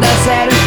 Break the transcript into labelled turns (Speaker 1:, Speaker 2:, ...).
Speaker 1: dançaram